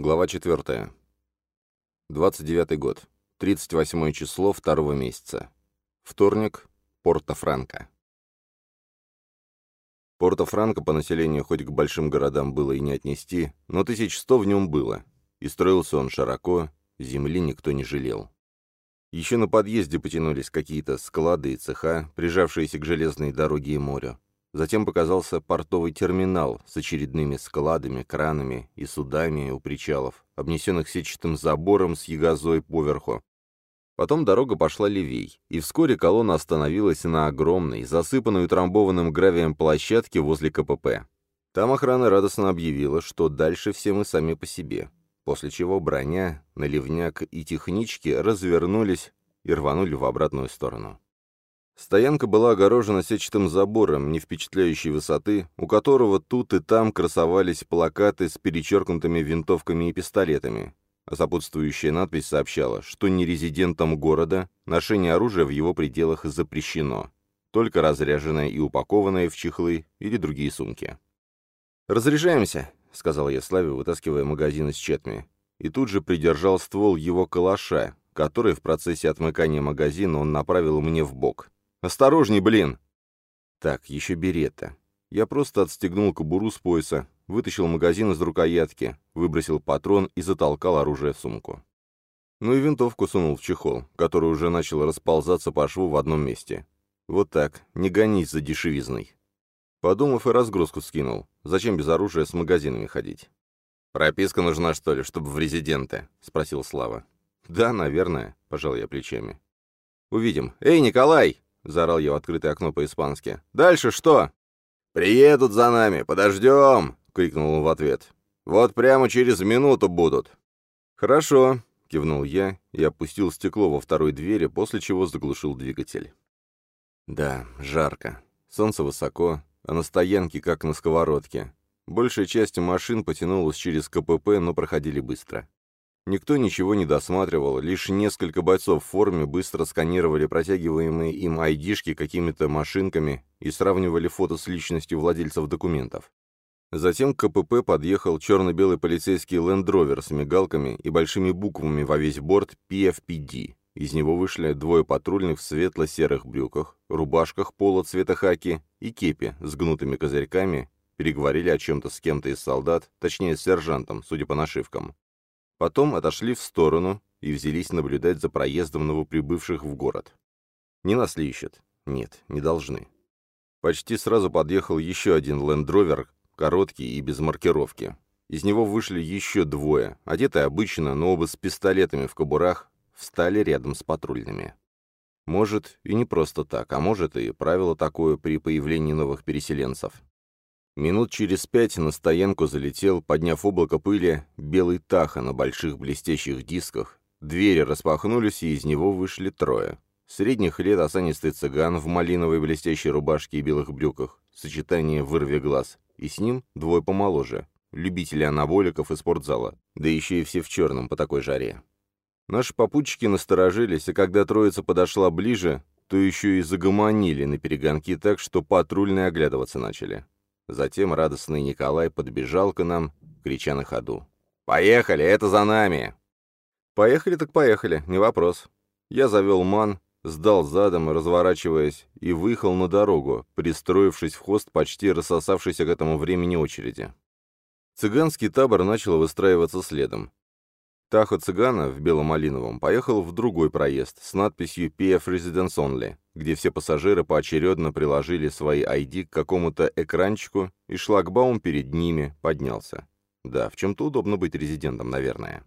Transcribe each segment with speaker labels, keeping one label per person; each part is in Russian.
Speaker 1: Глава 4. 29 год. 38 число второго месяца. Вторник. Порто-Франко. Порто-Франко по населению хоть к большим городам было и не отнести, но 1100 в нем было, и строился он широко, земли никто не жалел. Еще на подъезде потянулись какие-то склады и цеха, прижавшиеся к железной дороге и морю. Затем показался портовый терминал с очередными складами, кранами и судами у причалов, обнесенных сетчатым забором с ягозой поверху. Потом дорога пошла левей, и вскоре колонна остановилась на огромной, засыпанной утрамбованным гравием площадке возле КПП. Там охрана радостно объявила, что дальше все мы сами по себе, после чего броня, наливняк и технички развернулись и рванули в обратную сторону. Стоянка была огорожена сетчатым забором не впечатляющей высоты, у которого тут и там красовались плакаты с перечеркнутыми винтовками и пистолетами, а сопутствующая надпись сообщала, что нерезидентам города ношение оружия в его пределах запрещено, только разряженное и упакованное в чехлы или другие сумки. «Разряжаемся», — сказал я Славе, вытаскивая магазин из четми, и тут же придержал ствол его калаша, который в процессе отмыкания магазина он направил мне в бок. Осторожней, блин!» Так, еще берета. Я просто отстегнул кобуру с пояса, вытащил магазин из рукоятки, выбросил патрон и затолкал оружие в сумку. Ну и винтовку сунул в чехол, который уже начал расползаться по шву в одном месте. Вот так, не гонись за дешевизной. Подумав, и разгрузку скинул. Зачем без оружия с магазинами ходить? «Прописка нужна, что ли, чтобы в резиденты?» — спросил Слава. «Да, наверное», — пожал я плечами. «Увидим. Эй, Николай!» — заорал я в открытое окно по-испански. «Дальше что?» «Приедут за нами, подождем!» — крикнул он в ответ. «Вот прямо через минуту будут». «Хорошо», — кивнул я и опустил стекло во второй двери, после чего заглушил двигатель. Да, жарко. Солнце высоко, а на стоянке как на сковородке. Большая часть машин потянулась через КПП, но проходили быстро. Никто ничего не досматривал, лишь несколько бойцов в форме быстро сканировали протягиваемые им айдишки какими-то машинками и сравнивали фото с личностью владельцев документов. Затем к КПП подъехал черно-белый полицейский лендровер с мигалками и большими буквами во весь борт PFPD. Из него вышли двое патрульных в светло-серых брюках, рубашках пола цвета хаки и кепи с гнутыми козырьками, переговорили о чем-то с кем-то из солдат, точнее с сержантом, судя по нашивкам. Потом отошли в сторону и взялись наблюдать за проездом новоприбывших в город. Не нас ли ищут? Нет, не должны. Почти сразу подъехал еще один лендровер, короткий и без маркировки. Из него вышли еще двое, одетые обычно, но оба с пистолетами в кобурах, встали рядом с патрульными. Может, и не просто так, а может, и правило такое при появлении новых переселенцев. Минут через пять на стоянку залетел, подняв облако пыли, белый таха на больших блестящих дисках. Двери распахнулись, и из него вышли трое. Средних лет осанистый цыган в малиновой блестящей рубашке и белых брюках, сочетание вырви глаз, и с ним двое помоложе, любители анаболиков и спортзала, да еще и все в черном по такой жаре. Наши попутчики насторожились, и когда троица подошла ближе, то еще и загомонили на перегонки так, что патрульные оглядываться начали. Затем радостный Николай подбежал к нам, крича на ходу. «Поехали, это за нами!» «Поехали так поехали, не вопрос». Я завел ман, сдал задом, разворачиваясь, и выехал на дорогу, пристроившись в хост почти рассосавшейся к этому времени очереди. Цыганский табор начал выстраиваться следом. Таха цыгана в бело-малиновом поехал в другой проезд с надписью «PF Residence Only», где все пассажиры поочередно приложили свои ID к какому-то экранчику, и шлагбаум перед ними поднялся. Да, в чем-то удобно быть резидентом, наверное.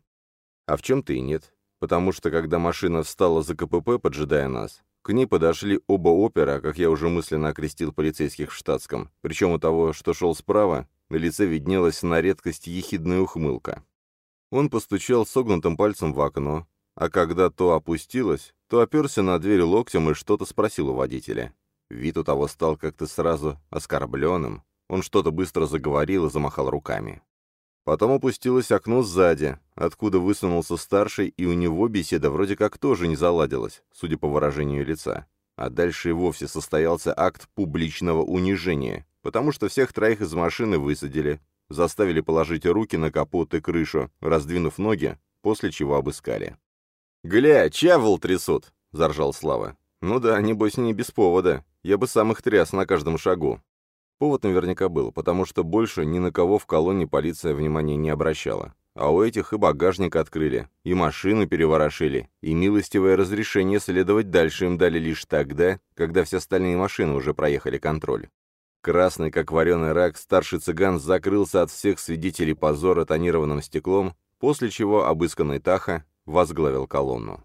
Speaker 1: А в чем-то и нет, потому что когда машина встала за КПП, поджидая нас, к ней подошли оба опера, как я уже мысленно окрестил полицейских в штатском, причем у того, что шел справа, на лице виднелась на редкость ехидная ухмылка. Он постучал согнутым пальцем в окно, а когда то опустилось, то оперся на дверь локтем и что-то спросил у водителя. Вид у того стал как-то сразу оскорбленным. Он что-то быстро заговорил и замахал руками. Потом опустилось окно сзади, откуда высунулся старший, и у него беседа вроде как тоже не заладилась, судя по выражению лица. А дальше и вовсе состоялся акт публичного унижения, потому что всех троих из машины высадили, заставили положить руки на капот и крышу, раздвинув ноги, после чего обыскали. «Гля, чавол трясут!» — заржал Слава. «Ну да, небось, не без повода. Я бы сам их тряс на каждом шагу». Повод наверняка был, потому что больше ни на кого в колонне полиция внимания не обращала. А у этих и багажник открыли, и машину переворошили, и милостивое разрешение следовать дальше им дали лишь тогда, когда все остальные машины уже проехали контроль. Красный, как вареный рак, старший цыган закрылся от всех свидетелей позора тонированным стеклом, после чего обысканный Таха возглавил колонну.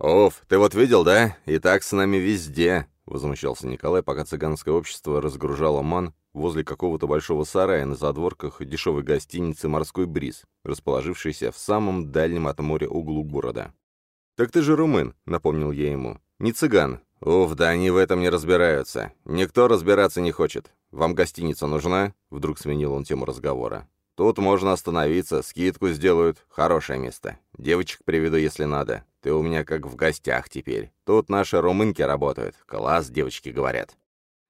Speaker 1: «Оф, ты вот видел, да? И так с нами везде!» — возмущался Николай, пока цыганское общество разгружало ман возле какого-то большого сарая на задворках дешевой гостиницы «Морской бриз», расположившейся в самом дальнем от моря углу города. «Так ты же румын», — напомнил я ему. «Не цыган». «Уф, да они в этом не разбираются. Никто разбираться не хочет. Вам гостиница нужна?» — вдруг сменил он тему разговора. «Тут можно остановиться, скидку сделают. Хорошее место. Девочек приведу, если надо. Ты у меня как в гостях теперь. Тут наши румынки работают. Класс, девочки говорят».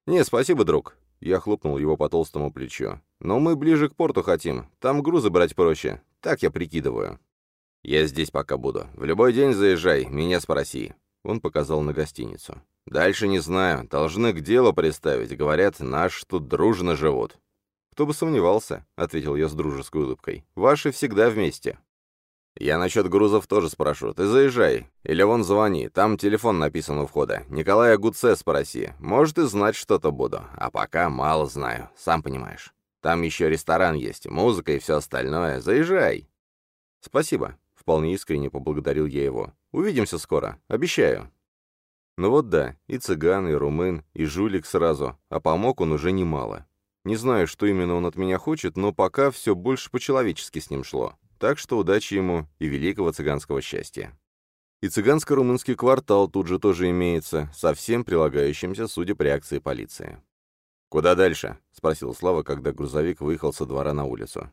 Speaker 1: «Не, спасибо, друг». Я хлопнул его по толстому плечу. «Но мы ближе к порту хотим. Там грузы брать проще. Так я прикидываю». «Я здесь пока буду. В любой день заезжай, меня спроси». Он показал на гостиницу. «Дальше не знаю. Должны к делу приставить. Говорят, наши тут дружно живут». «Кто бы сомневался», — ответил я с дружеской улыбкой. «Ваши всегда вместе». «Я насчет грузов тоже спрошу. Ты заезжай. Или вон звони. Там телефон написан у входа. Николая Гуце спроси. Может, и знать что-то буду. А пока мало знаю. Сам понимаешь. Там еще ресторан есть, музыка и все остальное. Заезжай». «Спасибо». Вполне искренне поблагодарил я его. «Увидимся скоро. Обещаю». Ну вот да, и цыган, и румын, и жулик сразу, а помог он уже немало. Не знаю, что именно он от меня хочет, но пока все больше по-человечески с ним шло. Так что удачи ему и великого цыганского счастья. И цыганско-румынский квартал тут же тоже имеется, со всем прилагающимся, судя по реакции полиции. «Куда дальше?» — спросил Слава, когда грузовик выехал со двора на улицу.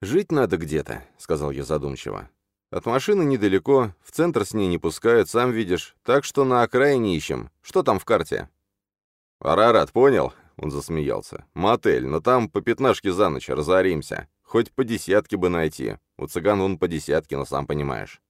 Speaker 1: «Жить надо где-то», — сказал я задумчиво. «От машины недалеко, в центр с ней не пускают, сам видишь, так что на окраине ищем. Что там в карте?» «Арарат, понял?» — он засмеялся. «Мотель, но там по пятнашке за ночь, разоримся. Хоть по десятке бы найти. У цыган вон по десятке, но сам понимаешь.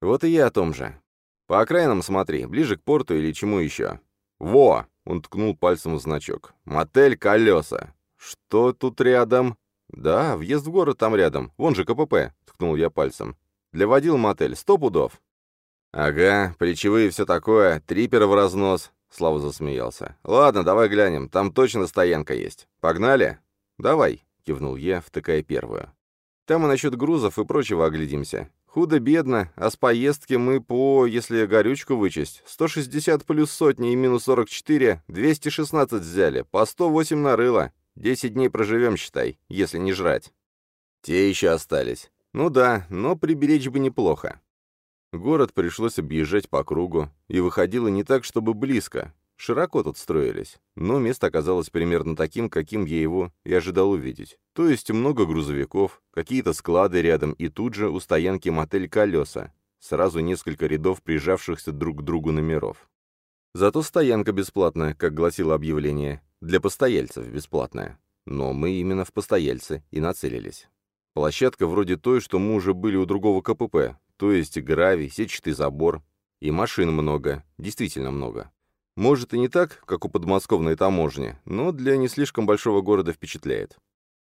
Speaker 1: Вот и я о том же. По окраинам смотри, ближе к порту или чему еще. Во! Он ткнул пальцем в значок. Мотель «Колеса». Что тут рядом? Да, въезд в город там рядом. Вон же КПП, ткнул я пальцем. Для водил мотель, сто пудов. Ага, плечевые все такое, трипер в разнос. Слава засмеялся. «Ладно, давай глянем, там точно стоянка есть. Погнали?» «Давай», — кивнул я, втыкая первую. Там и насчет грузов и прочего оглядимся. Худо-бедно, а с поездки мы по, если горючку вычесть, 160 плюс сотни и минус 44, 216 взяли, по 108 нарыло. 10 дней проживем, считай, если не жрать. Те еще остались. Ну да, но приберечь бы неплохо. Город пришлось объезжать по кругу, и выходило не так, чтобы близко. Широко тут строились, но место оказалось примерно таким, каким я его и ожидал увидеть. То есть много грузовиков, какие-то склады рядом и тут же у стоянки мотель «Колеса». Сразу несколько рядов прижавшихся друг к другу номеров. Зато стоянка бесплатная, как гласило объявление, для постояльцев бесплатная. Но мы именно в постояльцы и нацелились. Площадка вроде той, что мы уже были у другого КПП, то есть гравий, сетчатый забор. И машин много, действительно много. Может и не так, как у подмосковной таможни, но для не слишком большого города впечатляет.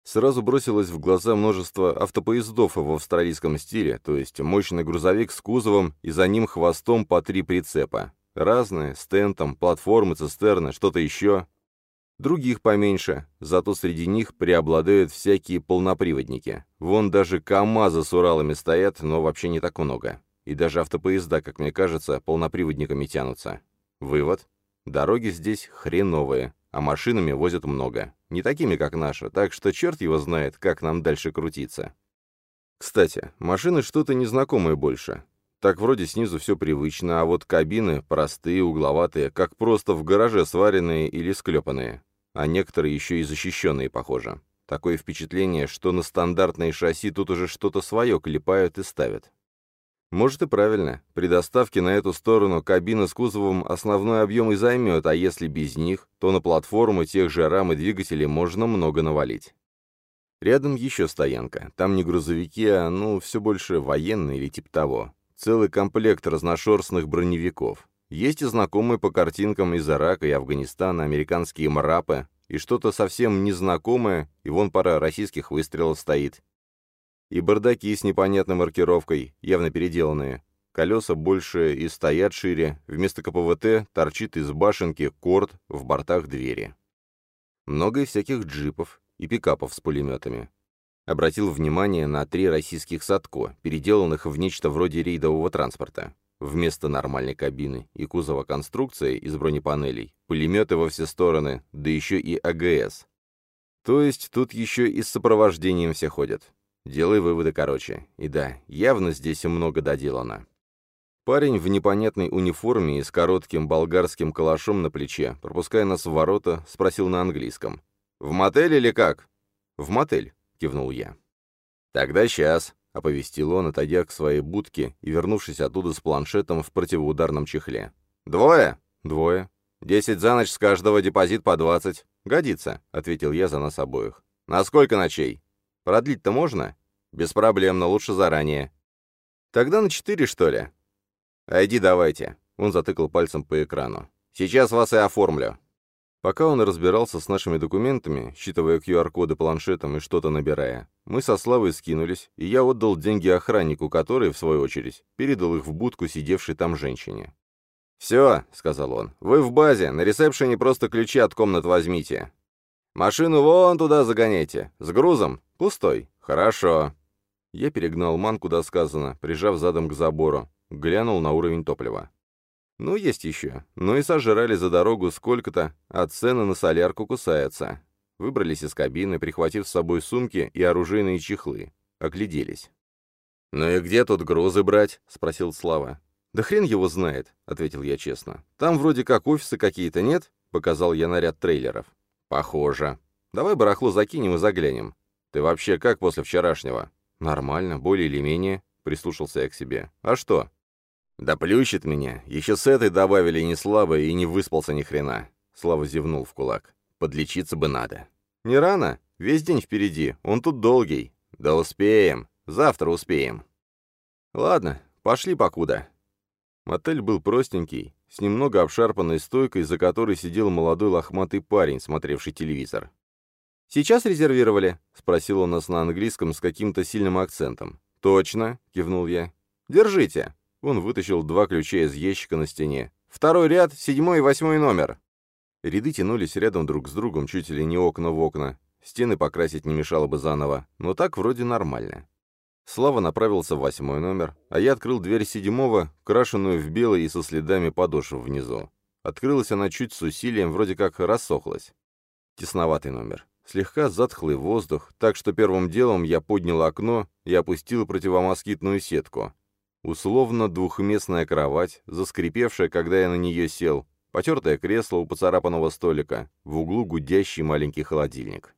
Speaker 1: Сразу бросилось в глаза множество автопоездов в австралийском стиле, то есть мощный грузовик с кузовом и за ним хвостом по три прицепа. Разные, с тентом, платформы, цистерны, что-то еще. Других поменьше, зато среди них преобладают всякие полноприводники. Вон даже КАМАЗы с Уралами стоят, но вообще не так много. И даже автопоезда, как мне кажется, полноприводниками тянутся. Вывод. Дороги здесь хреновые, а машинами возят много. Не такими, как наши, так что черт его знает, как нам дальше крутиться. Кстати, машины что-то незнакомое больше. Так вроде снизу все привычно, а вот кабины простые, угловатые, как просто в гараже сваренные или склепанные. А некоторые еще и защищенные, похоже. Такое впечатление, что на стандартные шасси тут уже что-то свое клепают и ставят. Может и правильно. При доставке на эту сторону кабина с кузовом основной объем и займет, а если без них, то на платформу тех же рам и двигателей можно много навалить. Рядом еще стоянка. Там не грузовики, а, ну, все больше военные или типа того. Целый комплект разношерстных броневиков. Есть и знакомые по картинкам из Ирака и Афганистана американские мрапы, и что-то совсем незнакомое, и вон пара российских выстрелов стоит. И бардаки с непонятной маркировкой, явно переделанные. Колеса больше и стоят шире, вместо КПВТ торчит из башенки корд в бортах двери. Много всяких джипов и пикапов с пулеметами. Обратил внимание на три российских «Садко», переделанных в нечто вроде рейдового транспорта. Вместо нормальной кабины и кузова конструкция из бронепанелей, пулеметы во все стороны, да еще и АГС. То есть тут еще и с сопровождением все ходят. Делай выводы короче. И да, явно здесь много доделано. Парень в непонятной униформе и с коротким болгарским калашом на плече, пропуская нас в ворота, спросил на английском. «В мотель или как?» «В мотель», — кивнул я. «Тогда сейчас», — оповестил он, отойдя к своей будке и вернувшись оттуда с планшетом в противоударном чехле. «Двое?» «Двое. Десять за ночь с каждого депозит по двадцать. Годится», — ответил я за нас обоих. «На сколько ночей? Продлить-то можно?» «Без проблем, но лучше заранее». «Тогда на четыре, что ли?» «Айди давайте», — он затыкал пальцем по экрану. «Сейчас вас и оформлю». Пока он разбирался с нашими документами, считывая QR-коды планшетом и что-то набирая, мы со Славой скинулись, и я отдал деньги охраннику, который, в свою очередь, передал их в будку сидевшей там женщине. «Все», — сказал он, — «вы в базе, на ресепшене просто ключи от комнат возьмите. Машину вон туда загоняйте, с грузом, пустой. Хорошо». Я перегнал ман, куда сказано, прижав задом к забору, глянул на уровень топлива. Ну, есть еще. Ну и сожрали за дорогу сколько-то, а цены на солярку кусаются. Выбрались из кабины, прихватив с собой сумки и оружейные чехлы. Огляделись. «Ну и где тут грузы брать?» — спросил Слава. «Да хрен его знает», — ответил я честно. «Там вроде как офисы какие-то, нет?» — показал я наряд трейлеров. «Похоже. Давай барахло закинем и заглянем. Ты вообще как после вчерашнего?» «Нормально, более или менее», — прислушался я к себе. «А что?» «Да плющит меня. Еще с этой добавили не слабо и не выспался ни хрена». Слава зевнул в кулак. «Подлечиться бы надо». «Не рано? Весь день впереди. Он тут долгий». «Да успеем. Завтра успеем». «Ладно, пошли покуда». Мотель был простенький, с немного обшарпанной стойкой, за которой сидел молодой лохматый парень, смотревший телевизор. «Сейчас резервировали?» — спросил он нас на английском с каким-то сильным акцентом. «Точно», — кивнул я. «Держите». Он вытащил два ключа из ящика на стене. «Второй ряд, седьмой и восьмой номер». Ряды тянулись рядом друг с другом, чуть ли не окна в окна. Стены покрасить не мешало бы заново, но так вроде нормально. Слава направился в восьмой номер, а я открыл дверь седьмого, крашенную в белый и со следами подошв внизу. Открылась она чуть с усилием, вроде как рассохлась. Тесноватый номер. Слегка затхлый воздух, так что первым делом я поднял окно и опустил противомоскитную сетку. Условно двухместная кровать, заскрипевшая, когда я на нее сел, потертое кресло у поцарапанного столика, в углу гудящий маленький холодильник.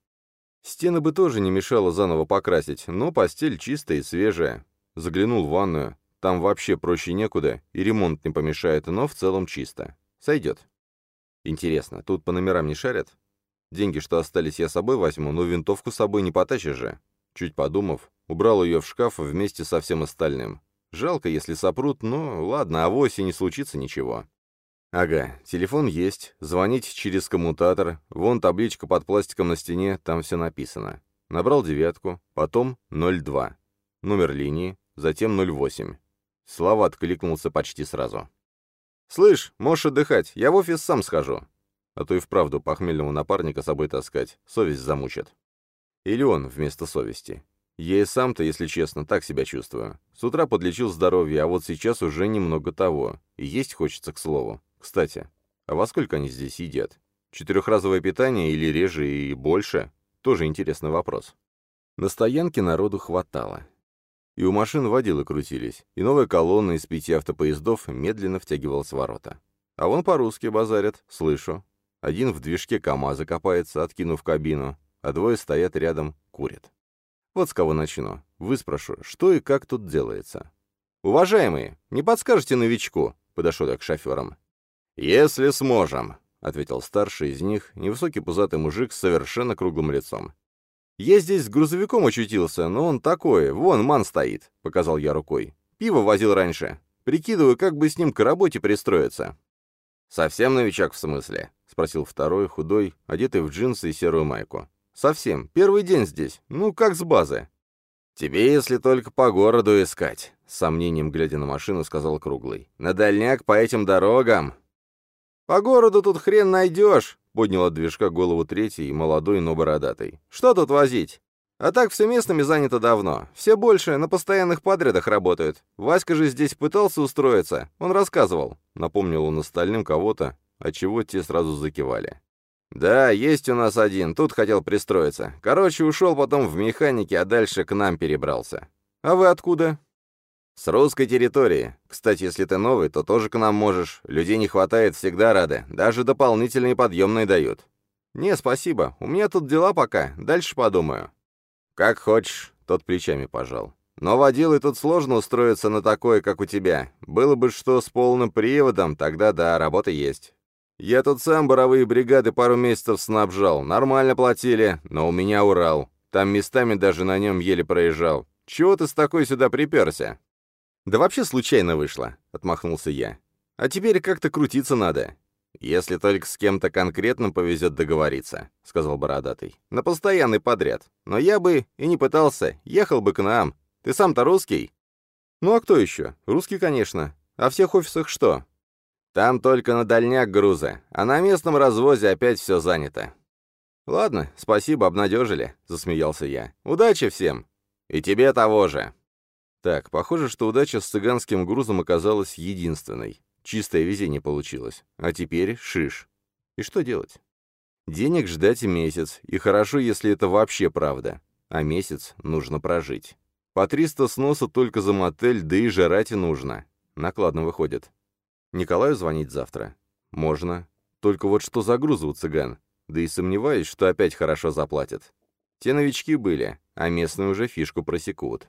Speaker 1: Стены бы тоже не мешало заново покрасить, но постель чистая и свежая. Заглянул в ванную, там вообще проще некуда, и ремонт не помешает, но в целом чисто. Сойдет. Интересно, тут по номерам не шарят? Деньги, что остались, я с собой возьму, но винтовку с собой не потащишь же. Чуть подумав, убрал ее в шкаф вместе со всем остальным. Жалко, если сопрут, но ладно, авось и не случится ничего. Ага, телефон есть, звонить через коммутатор, вон табличка под пластиком на стене, там все написано. Набрал девятку, потом 02. Номер линии, затем 08. Слава откликнулся почти сразу. «Слышь, можешь отдыхать, я в офис сам схожу». А то и вправду похмельного напарника с собой таскать, совесть замучит. Или он вместо совести. Я и сам-то, если честно, так себя чувствую. С утра подлечил здоровье, а вот сейчас уже немного того. И есть хочется, к слову. Кстати, а во сколько они здесь едят? Четырехразовое питание или реже и больше? Тоже интересный вопрос. На стоянке народу хватало. И у машин водилы крутились, и новая колонна из пяти автопоездов медленно втягивалась в ворота. А вон по-русски базарят, слышу. Один в движке КамАЗа копается, откинув кабину, а двое стоят рядом, курят. Вот с кого начну. Выспрошу, что и как тут делается. «Уважаемые, не подскажете новичку?» — подошел я к шоферам. «Если сможем», — ответил старший из них, невысокий пузатый мужик с совершенно круглым лицом. «Я здесь с грузовиком очутился, но он такой, вон ман стоит», — показал я рукой. «Пиво возил раньше. Прикидываю, как бы с ним к работе пристроиться». «Совсем новичок в смысле?» — спросил второй, худой, одетый в джинсы и серую майку. «Совсем. Первый день здесь. Ну, как с базы». «Тебе, если только по городу искать», — с сомнением глядя на машину, сказал Круглый. «На дальняк по этим дорогам». «По городу тут хрен найдешь», — поднял от движка голову третий, молодой, но бородатый. «Что тут возить? А так все местными занято давно. Все больше на постоянных подрядах работают. Васька же здесь пытался устроиться. Он рассказывал». Напомнил он остальным кого-то, отчего те сразу закивали. «Да, есть у нас один, тут хотел пристроиться. Короче, ушел потом в механике, а дальше к нам перебрался. А вы откуда?» «С русской территории. Кстати, если ты новый, то тоже к нам можешь. Людей не хватает, всегда рады. Даже дополнительные подъемные дают». «Не, спасибо. У меня тут дела пока. Дальше подумаю». «Как хочешь», — тот плечами пожал. «Но водилой тут сложно устроиться на такое, как у тебя. Было бы что с полным приводом, тогда да, работа есть. Я тут сам боровые бригады пару месяцев снабжал, нормально платили, но у меня Урал. Там местами даже на нем еле проезжал. Чего ты с такой сюда приперся?» «Да вообще случайно вышло», — отмахнулся я. «А теперь как-то крутиться надо». «Если только с кем-то конкретным повезет договориться», — сказал Бородатый. «На постоянный подряд. Но я бы и не пытался, ехал бы к нам. Ты сам-то русский?» «Ну а кто еще? Русский, конечно. А в всех офисах что? Там только на дальняк грузы, а на местном развозе опять все занято». «Ладно, спасибо, обнадежили», — засмеялся я. «Удачи всем!» «И тебе того же!» Так, похоже, что удача с цыганским грузом оказалась единственной. Чистое везение получилось. А теперь шиш. И что делать? Денег ждать месяц, и хорошо, если это вообще правда. А месяц нужно прожить. По 300 сноса только за мотель, да и жрать и нужно. Накладно выходит. Николаю звонить завтра? Можно. Только вот что за грузы у цыган? Да и сомневаюсь, что опять хорошо заплатят. Те новички были, а местные уже фишку просекут.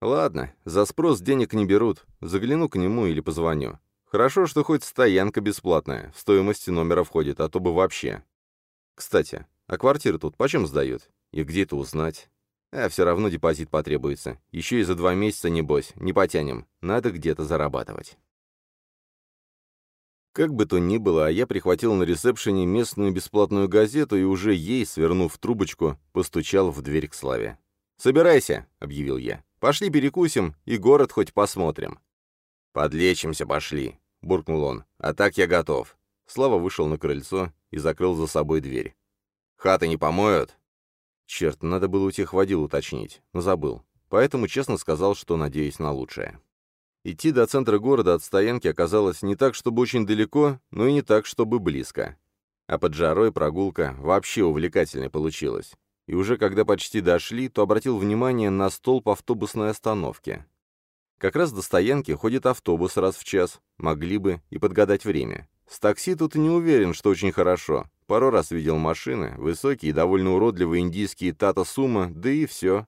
Speaker 1: Ладно, за спрос денег не берут. Загляну к нему или позвоню. Хорошо, что хоть стоянка бесплатная, в стоимости номера входит, а то бы вообще. Кстати, а квартиры тут почем сдают? И где это узнать? А все равно депозит потребуется. Еще и за два месяца, небось, не потянем. Надо где-то зарабатывать. Как бы то ни было, а я прихватил на ресепшене местную бесплатную газету и уже ей, свернув трубочку, постучал в дверь к Славе. «Собирайся», — объявил я. «Пошли перекусим и город хоть посмотрим». «Подлечимся пошли», — буркнул он. «А так я готов». Слава вышел на крыльцо и закрыл за собой дверь. «Хаты не помоют?» Черт, надо было у тех водил уточнить, но забыл. Поэтому честно сказал, что надеюсь на лучшее. Идти до центра города от стоянки оказалось не так, чтобы очень далеко, но и не так, чтобы близко. А под жарой прогулка вообще увлекательной получилась. И уже когда почти дошли, то обратил внимание на столб автобусной остановки. Как раз до стоянки ходит автобус раз в час, могли бы и подгадать время. С такси тут не уверен, что очень хорошо. Пару раз видел машины, высокие и довольно уродливые индийские Тата Сума, да и все.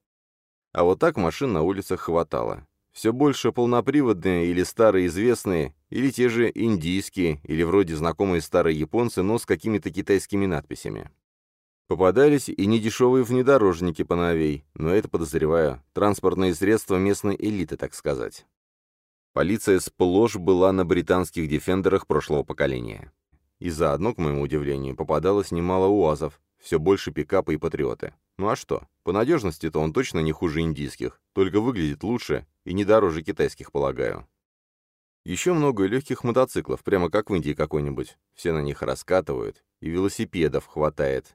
Speaker 1: А вот так машин на улицах хватало. Все больше полноприводные или старые известные, или те же индийские, или вроде знакомые старые японцы, но с какими-то китайскими надписями. Попадались и недешевые внедорожники поновей, но это, подозреваю, транспортные средства местной элиты, так сказать. Полиция сплошь была на британских дефендерах прошлого поколения. И заодно, к моему удивлению, попадалось немало УАЗов, все больше пикапы и патриоты. Ну а что? По надежности-то он точно не хуже индийских, только выглядит лучше и не дороже китайских, полагаю. Еще много легких мотоциклов, прямо как в Индии какой-нибудь. Все на них раскатывают, и велосипедов хватает.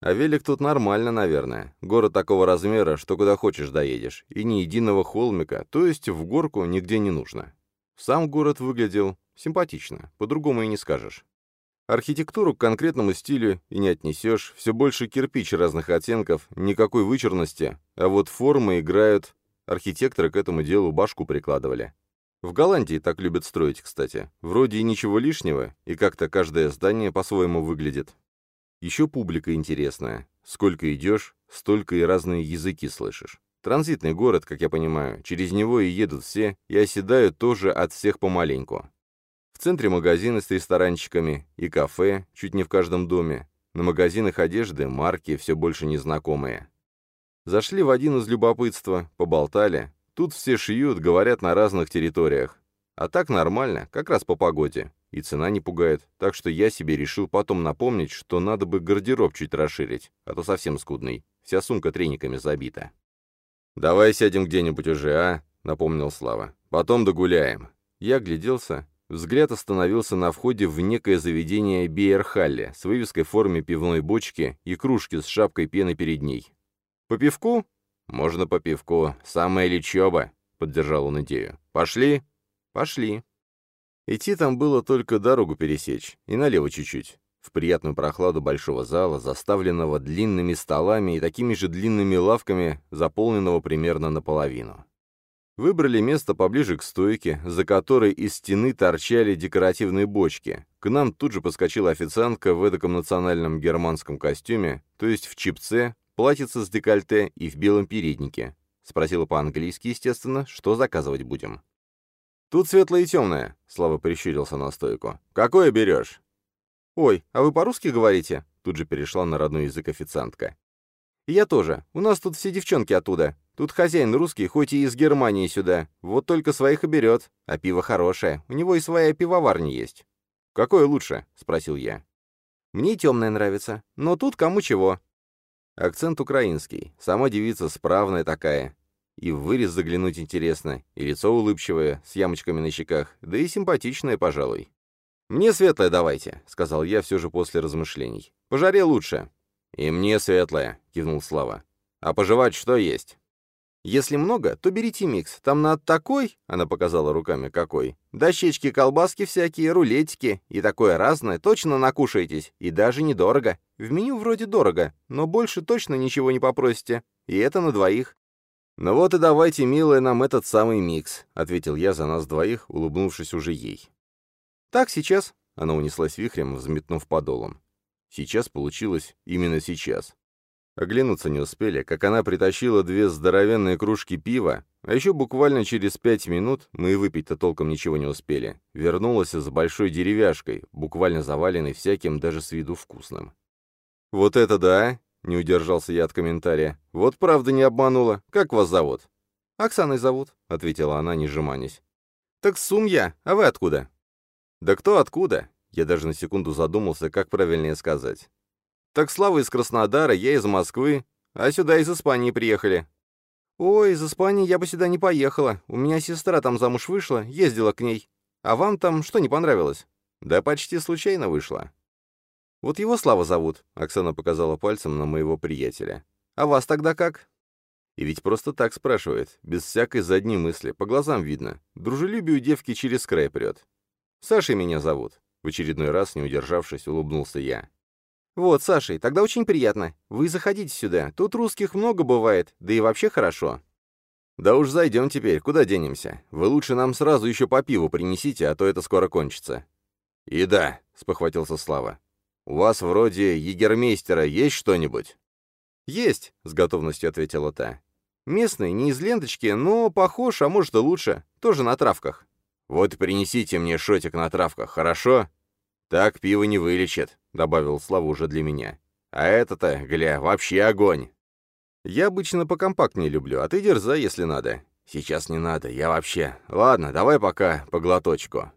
Speaker 1: А велик тут нормально, наверное. Город такого размера, что куда хочешь доедешь. И ни единого холмика, то есть в горку нигде не нужно. Сам город выглядел симпатично, по-другому и не скажешь. Архитектуру к конкретному стилю и не отнесешь, все больше кирпич разных оттенков, никакой вычурности, а вот формы играют. Архитекторы к этому делу башку прикладывали. В Голландии так любят строить, кстати. Вроде и ничего лишнего, и как-то каждое здание по-своему выглядит. Еще публика интересная. Сколько идешь, столько и разные языки слышишь. Транзитный город, как я понимаю. Через него и едут все, и оседают тоже от всех помаленьку. В центре магазины с ресторанчиками и кафе, чуть не в каждом доме. На магазинах одежды, марки, все больше незнакомые. Зашли в один из любопытства, поболтали. Тут все шьют, говорят на разных территориях. А так нормально, как раз по погоде. И цена не пугает, так что я себе решил потом напомнить, что надо бы гардероб чуть расширить, а то совсем скудный. Вся сумка трениками забита. «Давай сядем где-нибудь уже, а?» — напомнил Слава. «Потом догуляем». Я гляделся. Взгляд остановился на входе в некое заведение Биерхалли с вывеской в форме пивной бочки и кружки с шапкой пены перед ней. «По пивку?» «Можно по пивку. Самая лечеба», — поддержал он идею. «Пошли?» «Пошли». Идти там было только дорогу пересечь, и налево чуть-чуть, в приятную прохладу большого зала, заставленного длинными столами и такими же длинными лавками, заполненного примерно наполовину. Выбрали место поближе к стойке, за которой из стены торчали декоративные бочки. К нам тут же подскочила официантка в эдаком национальном германском костюме, то есть в чипце, платьице с декольте и в белом переднике. Спросила по-английски, естественно, что заказывать будем. «Тут светлое и темное», — Слава прищурился на стойку. «Какое берешь?» «Ой, а вы по-русски говорите?» Тут же перешла на родной язык официантка. «Я тоже. У нас тут все девчонки оттуда. Тут хозяин русский, хоть и из Германии сюда. Вот только своих и берет. А пиво хорошее. У него и своя пивоварня есть». «Какое лучше?» — спросил я. «Мне темное нравится. Но тут кому чего». Акцент украинский. Сама девица справная такая. И в вырез заглянуть интересно, и лицо улыбчивое, с ямочками на щеках, да и симпатичное, пожалуй. «Мне светлое давайте», — сказал я все же после размышлений. «По жаре лучше». «И мне светлое», — кивнул Слава. «А пожевать что есть?» «Если много, то берите микс. Там на такой, — она показала руками какой, — дощечки, колбаски всякие, рулетики, и такое разное, точно накушаетесь, и даже недорого. В меню вроде дорого, но больше точно ничего не попросите. И это на двоих. «Ну вот и давайте, милая, нам этот самый микс», — ответил я за нас двоих, улыбнувшись уже ей. «Так, сейчас», — она унеслась вихрем, взметнув подолом. Сейчас получилось именно сейчас. Оглянуться не успели, как она притащила две здоровенные кружки пива, а еще буквально через пять минут, мы и выпить-то толком ничего не успели, вернулась с большой деревяшкой, буквально заваленной всяким, даже с виду вкусным. «Вот это да! Не удержался я от комментария. «Вот правда не обманула. Как вас зовут?» «Оксаной зовут», — ответила она, не сжиманясь. «Так Сум я. А вы откуда?» «Да кто откуда?» Я даже на секунду задумался, как правильнее сказать. «Так Слава из Краснодара, я из Москвы, а сюда из Испании приехали». «Ой, из Испании я бы сюда не поехала. У меня сестра там замуж вышла, ездила к ней. А вам там что не понравилось?» «Да почти случайно вышла». «Вот его Слава зовут», — Оксана показала пальцем на моего приятеля. «А вас тогда как?» И ведь просто так спрашивает, без всякой задней мысли, по глазам видно. Дружелюбие у девки через край прет. «Сашей меня зовут», — в очередной раз, не удержавшись, улыбнулся я. «Вот, Сашей, тогда очень приятно. Вы заходите сюда. Тут русских много бывает, да и вообще хорошо». «Да уж зайдем теперь, куда денемся? Вы лучше нам сразу еще по пиву принесите, а то это скоро кончится». «И да», — спохватился Слава, «У вас вроде егермейстера есть что-нибудь?» «Есть», — с готовностью ответила та. «Местный, не из ленточки, но похож, а может и лучше. Тоже на травках». «Вот принесите мне шотик на травках, хорошо?» «Так пиво не вылечит», — добавил Слава уже для меня. «А это-то, гля, вообще огонь!» «Я обычно покомпактнее люблю, а ты дерзай, если надо». «Сейчас не надо, я вообще...» «Ладно, давай пока по глоточку».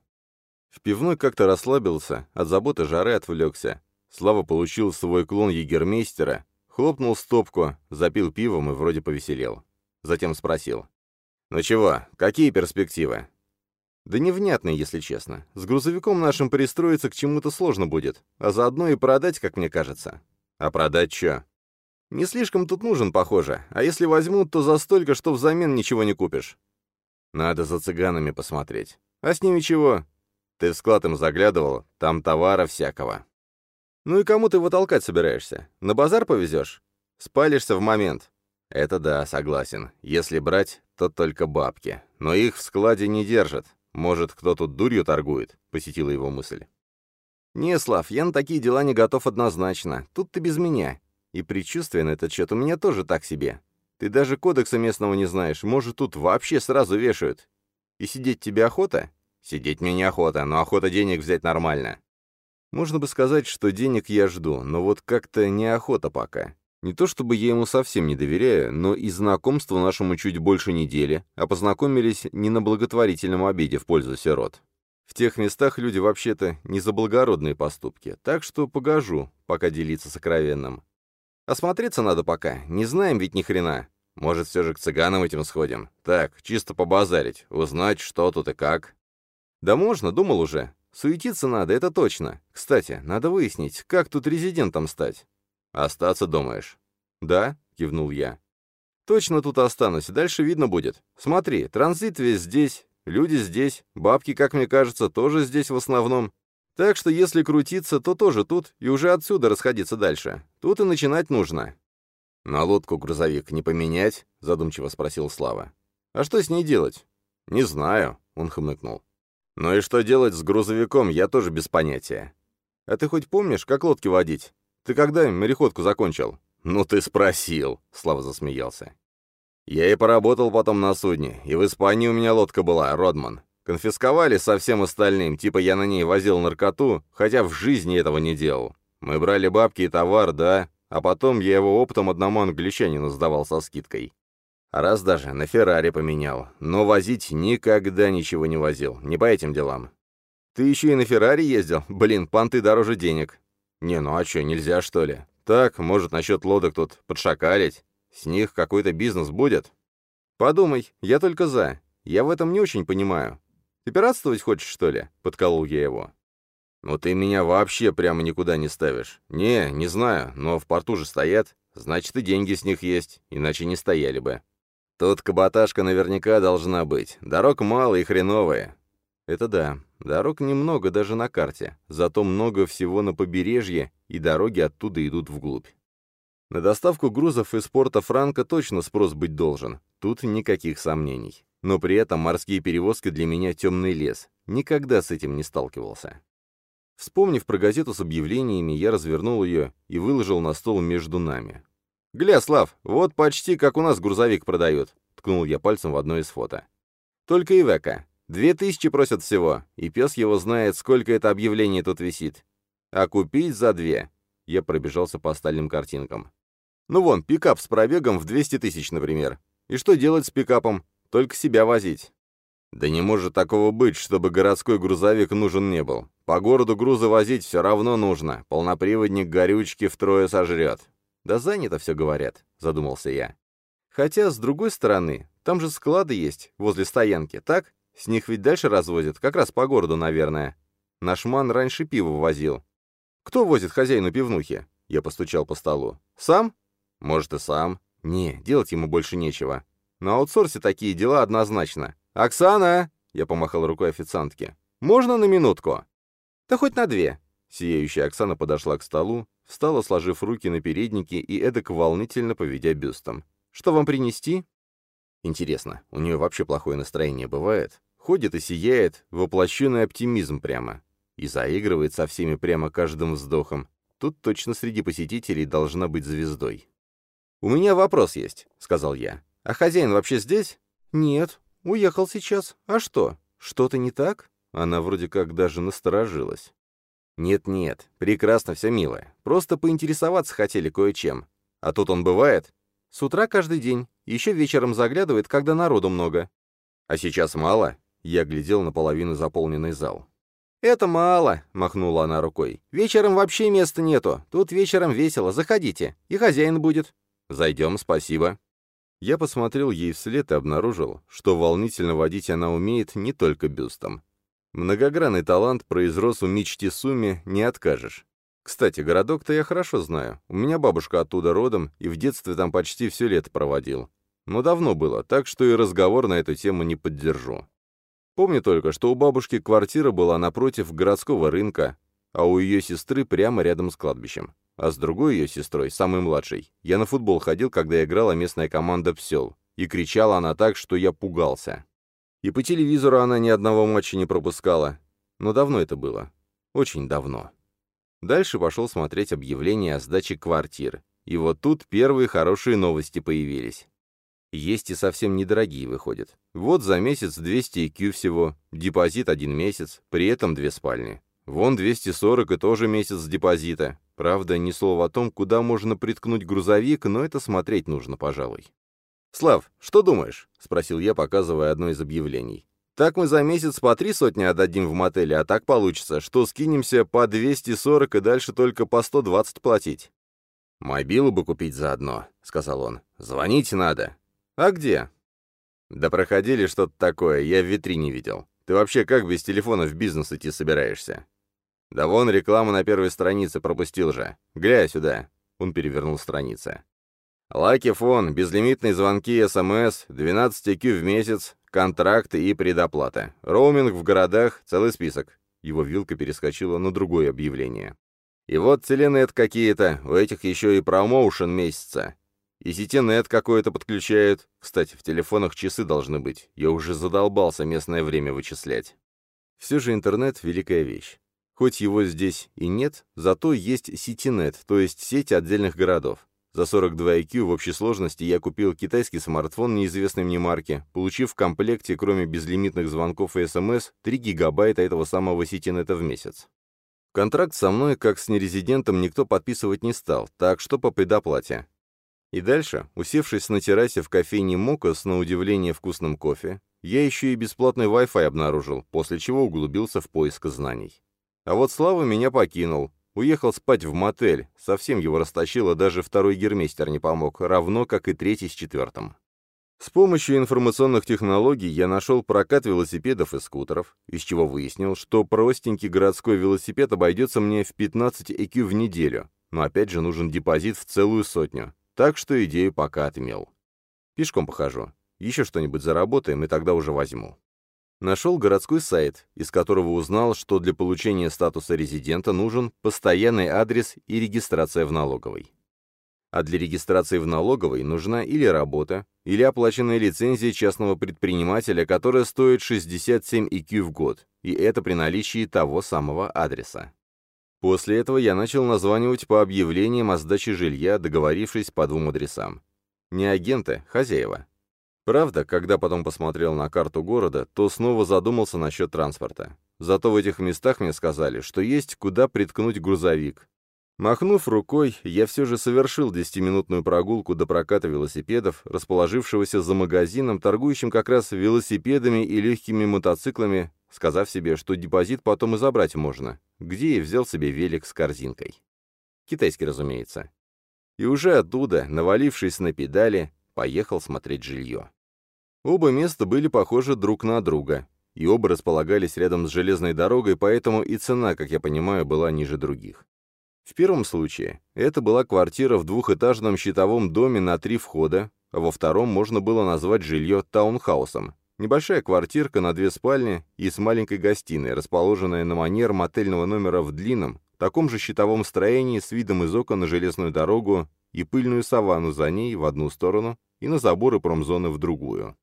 Speaker 1: В пивной как-то расслабился, от заботы жары отвлекся. Слава получил свой клон егермейстера, хлопнул стопку, запил пивом и вроде повеселел. Затем спросил. «Ну чего, какие перспективы?» «Да невнятные, если честно. С грузовиком нашим пристроиться к чему-то сложно будет, а заодно и продать, как мне кажется». «А продать что?» «Не слишком тут нужен, похоже, а если возьмут, то за столько, что взамен ничего не купишь». «Надо за цыганами посмотреть. А с ними чего? Ты в склад им заглядывал, там товара всякого. Ну и кому ты его толкать собираешься? На базар повезешь? Спалишься в момент. Это да, согласен. Если брать, то только бабки. Но их в складе не держат. Может, кто тут дурью торгует? Посетила его мысль. «Не, Слав, я на такие дела не готов однозначно. Тут ты без меня. И предчувствие на этот счет у меня тоже так себе. Ты даже кодекса местного не знаешь, может, тут вообще сразу вешают. И сидеть тебе охота? Сидеть мне неохота, но охота денег взять нормально. Можно бы сказать, что денег я жду, но вот как-то неохота пока. Не то чтобы я ему совсем не доверяю, но и знакомству нашему чуть больше недели, а познакомились не на благотворительном обеде в пользу сирот. В тех местах люди вообще-то не за благородные поступки, так что погожу, пока делиться сокровенным. Осмотреться надо пока, не знаем ведь ни хрена. Может, все же к цыганам этим сходим? Так, чисто побазарить, узнать, что тут и как. Да можно, думал уже. Суетиться надо, это точно. Кстати, надо выяснить, как тут резидентом стать. Остаться, думаешь? Да, кивнул я. Точно тут останусь, дальше видно будет. Смотри, транзит весь здесь, люди здесь, бабки, как мне кажется, тоже здесь в основном. Так что если крутиться, то тоже тут, и уже отсюда расходиться дальше. Тут и начинать нужно. «На лодку грузовик не поменять?» — задумчиво спросил Слава. «А что с ней делать?» «Не знаю», — он хмыкнул. «Ну и что делать с грузовиком, я тоже без понятия». «А ты хоть помнишь, как лодки водить? Ты когда мореходку закончил?» «Ну ты спросил», — Слава засмеялся. «Я и поработал потом на судне, и в Испании у меня лодка была, Родман. Конфисковали со всем остальным, типа я на ней возил наркоту, хотя в жизни этого не делал. Мы брали бабки и товар, да, а потом я его оптом одному англичанину сдавал со скидкой. Раз даже на Феррари поменял, но возить никогда ничего не возил, не по этим делам. Ты еще и на Феррари ездил? Блин, понты дороже денег. Не, ну а что, нельзя что ли? Так, может, насчет лодок тут подшакалить? С них какой-то бизнес будет? Подумай, я только за. Я в этом не очень понимаю. Ты пиратствовать хочешь, что ли?» — подколол я его. «Ну ты меня вообще прямо никуда не ставишь. Не, не знаю, но в порту же стоят. Значит, и деньги с них есть, иначе не стояли бы. Тут каботажка наверняка должна быть. Дорог мало и хреновые». «Это да. Дорог немного даже на карте. Зато много всего на побережье, и дороги оттуда идут вглубь. На доставку грузов из порта Франка точно спрос быть должен. Тут никаких сомнений. Но при этом морские перевозки для меня темный лес. Никогда с этим не сталкивался. Вспомнив про газету с объявлениями, я развернул ее и выложил на стол между нами. «Гля, Слав, вот почти как у нас грузовик продают», — ткнул я пальцем в одно из фото. «Только Ивека. Две тысячи просят всего, и пес его знает, сколько это объявлений тут висит. А купить за две». Я пробежался по остальным картинкам. «Ну вон, пикап с пробегом в 200 тысяч, например. И что делать с пикапом? Только себя возить. Да не может такого быть, чтобы городской грузовик нужен не был. По городу грузы возить все равно нужно. Полноприводник горючки втрое сожрет. Да занято все говорят, задумался я. Хотя, с другой стороны, там же склады есть, возле стоянки, так? С них ведь дальше развозят, как раз по городу, наверное. Наш ман раньше пиво возил. Кто возит хозяину пивнухи? Я постучал по столу. Сам? Может, и сам. Не, делать ему больше нечего. На аутсорсе такие дела однозначно. «Оксана!» — я помахал рукой официантке. «Можно на минутку?» «Да хоть на две». Сияющая Оксана подошла к столу, встала, сложив руки на переднике и эдак волнительно поведя бюстом. «Что вам принести?» Интересно, у нее вообще плохое настроение бывает? Ходит и сияет, воплощенный оптимизм прямо. И заигрывает со всеми прямо каждым вздохом. Тут точно среди посетителей должна быть звездой. «У меня вопрос есть», — сказал я. «А хозяин вообще здесь?» «Нет, уехал сейчас. А что? Что-то не так?» Она вроде как даже насторожилась. «Нет-нет, прекрасно все, милое. Просто поинтересоваться хотели кое-чем. А тут он бывает?» «С утра каждый день. Еще вечером заглядывает, когда народу много». «А сейчас мало?» Я глядел на половину заполненный зал. «Это мало», — махнула она рукой. «Вечером вообще места нету. Тут вечером весело. Заходите. И хозяин будет». «Зайдем, спасибо». Я посмотрел ей вслед и обнаружил, что волнительно водить она умеет не только бюстом. Многогранный талант произрос у Мичти Суми, не откажешь. Кстати, городок-то я хорошо знаю. У меня бабушка оттуда родом, и в детстве там почти все лето проводил. Но давно было, так что и разговор на эту тему не поддержу. Помню только, что у бабушки квартира была напротив городского рынка, а у ее сестры прямо рядом с кладбищем. А с другой ее сестрой, самой младшей, я на футбол ходил, когда играла местная команда «Псел», и кричала она так, что я пугался. И по телевизору она ни одного матча не пропускала. Но давно это было. Очень давно. Дальше пошел смотреть объявление о сдаче квартир. И вот тут первые хорошие новости появились. Есть и совсем недорогие выходят. Вот за месяц 200 IQ всего, депозит один месяц, при этом две спальни. Вон 240 и тоже месяц депозита. Правда, ни слова о том, куда можно приткнуть грузовик, но это смотреть нужно, пожалуй. «Слав, что думаешь?» — спросил я, показывая одно из объявлений. «Так мы за месяц по три сотни отдадим в мотеле, а так получится, что скинемся по 240 и дальше только по 120 платить». «Мобилу бы купить заодно», — сказал он. «Звонить надо. «А где?» «Да проходили что-то такое, я в витрине видел. Ты вообще как без телефона в бизнес идти собираешься?» «Да вон реклама на первой странице пропустил же. Глянь сюда». Он перевернул страницы. «Лаки фон, безлимитные звонки, СМС, 12 IQ в месяц, контракты и предоплата. Роуминг в городах, целый список». Его вилка перескочила на другое объявление. «И вот теленет какие-то, у этих еще и промоушен месяца. И сетинет какое-то подключают. Кстати, в телефонах часы должны быть. Я уже задолбался местное время вычислять. Все же интернет — великая вещь. Хоть его здесь и нет, зато есть сетинет, то есть сеть отдельных городов. За 42 IQ в общей сложности я купил китайский смартфон неизвестной мне марки, получив в комплекте, кроме безлимитных звонков и СМС, 3 гигабайта этого самого сетинета в месяц. Контракт со мной, как с нерезидентом, никто подписывать не стал, так что по предоплате. И дальше, усевшись на террасе в кофейне Мока с на удивление вкусным кофе, я еще и бесплатный Wi-Fi обнаружил, после чего углубился в поиск знаний. А вот Слава меня покинул, уехал спать в мотель, совсем его растащило, даже второй гермейстер не помог, равно как и третий с четвертым. С помощью информационных технологий я нашел прокат велосипедов и скутеров, из чего выяснил, что простенький городской велосипед обойдется мне в 15 EQ в неделю, но опять же нужен депозит в целую сотню, так что идею пока отмел. Пешком похожу. Еще что-нибудь заработаем, и тогда уже возьму. Нашел городской сайт, из которого узнал, что для получения статуса резидента нужен постоянный адрес и регистрация в налоговой. А для регистрации в налоговой нужна или работа, или оплаченная лицензия частного предпринимателя, которая стоит 67 IQ в год, и это при наличии того самого адреса. После этого я начал названивать по объявлениям о сдаче жилья, договорившись по двум адресам. Не агенты, хозяева. Правда, когда потом посмотрел на карту города, то снова задумался насчет транспорта. Зато в этих местах мне сказали, что есть куда приткнуть грузовик. Махнув рукой, я все же совершил десятиминутную прогулку до проката велосипедов, расположившегося за магазином, торгующим как раз велосипедами и легкими мотоциклами, сказав себе, что депозит потом и забрать можно, где и взял себе велик с корзинкой. Китайский, разумеется. И уже оттуда, навалившись на педали, поехал смотреть жилье. Оба места были похожи друг на друга, и оба располагались рядом с железной дорогой, поэтому и цена, как я понимаю, была ниже других. В первом случае это была квартира в двухэтажном щитовом доме на три входа, а во втором можно было назвать жилье таунхаусом, Небольшая квартирка на две спальни и с маленькой гостиной, расположенная на манер мотельного номера в длинном, таком же щитовом строении с видом из окон на железную дорогу и пыльную саванну за ней в одну сторону и на заборы промзоны в другую.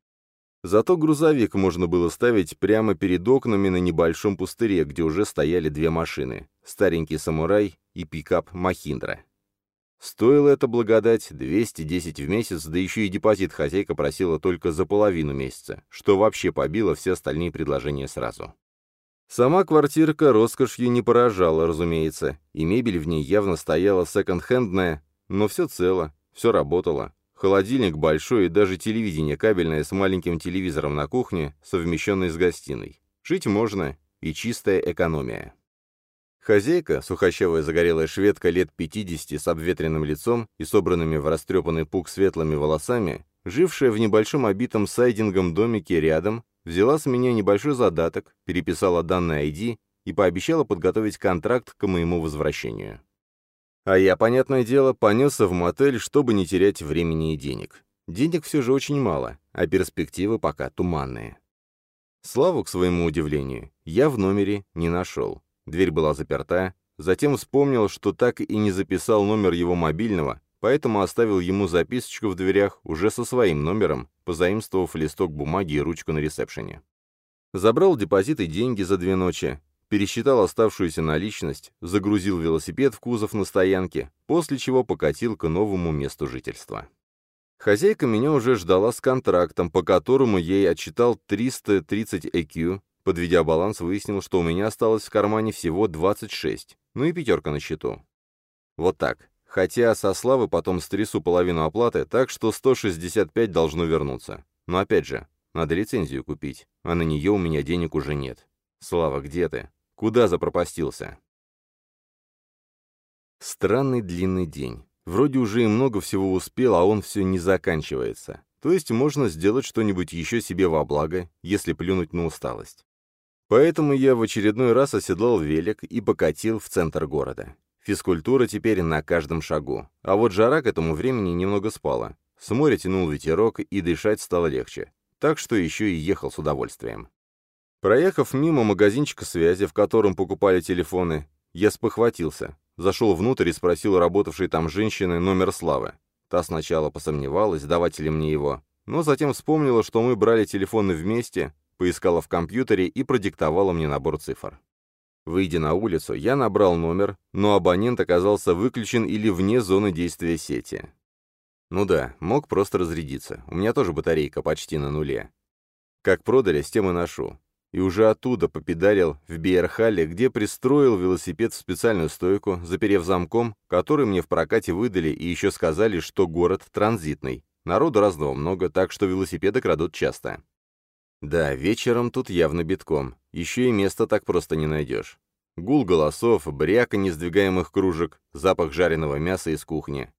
Speaker 1: Зато грузовик можно было ставить прямо перед окнами на небольшом пустыре, где уже стояли две машины — старенький «Самурай» и пикап «Махиндра». Стоило это благодать 210 в месяц, да еще и депозит хозяйка просила только за половину месяца, что вообще побило все остальные предложения сразу. Сама квартирка роскошью не поражала, разумеется, и мебель в ней явно стояла секонд-хендная, но все цело, все работало. Холодильник большой и даже телевидение кабельное с маленьким телевизором на кухне, совмещенный с гостиной. Жить можно, и чистая экономия. Хозяйка, сухощавая загорелая шведка лет 50 с обветренным лицом и собранными в растрепанный пук светлыми волосами, жившая в небольшом обитом сайдингом домике рядом, взяла с меня небольшой задаток, переписала данные ID и пообещала подготовить контракт к моему возвращению. А я, понятное дело, понесся в мотель, чтобы не терять времени и денег. Денег все же очень мало, а перспективы пока туманные. Славу, к своему удивлению, я в номере не нашел. Дверь была заперта, затем вспомнил, что так и не записал номер его мобильного, поэтому оставил ему записочку в дверях уже со своим номером, позаимствовав листок бумаги и ручку на ресепшене. Забрал депозит и деньги за две ночи, пересчитал оставшуюся наличность, загрузил велосипед в кузов на стоянке, после чего покатил к новому месту жительства. Хозяйка меня уже ждала с контрактом, по которому ей отчитал 330 EQ. Подведя баланс, выяснил, что у меня осталось в кармане всего 26, ну и пятерка на счету. Вот так. Хотя со Славы потом стрясу половину оплаты, так что 165 должно вернуться. Но опять же, надо лицензию купить, а на нее у меня денег уже нет. Слава, где ты? Куда запропастился? Странный длинный день. Вроде уже и много всего успел, а он все не заканчивается. То есть можно сделать что-нибудь еще себе во благо, если плюнуть на усталость. Поэтому я в очередной раз оседлал велик и покатил в центр города. Физкультура теперь на каждом шагу. А вот жара к этому времени немного спала. С моря тянул ветерок, и дышать стало легче. Так что еще и ехал с удовольствием. Проехав мимо магазинчика связи, в котором покупали телефоны, я спохватился. Зашел внутрь и спросил работавшей там женщины номер Славы. Та сначала посомневалась, давать ли мне его, но затем вспомнила, что мы брали телефоны вместе, поискала в компьютере и продиктовала мне набор цифр. Выйдя на улицу, я набрал номер, но абонент оказался выключен или вне зоны действия сети. Ну да, мог просто разрядиться. У меня тоже батарейка почти на нуле. Как продали, с тем и ношу и уже оттуда попедалил в Биерхалле, где пристроил велосипед в специальную стойку, заперев замком, который мне в прокате выдали и еще сказали, что город транзитный. Народу разного много, так что велосипеды крадут часто. Да, вечером тут явно битком. Еще и места так просто не найдешь. Гул голосов, бряканье сдвигаемых кружек, запах жареного мяса из кухни.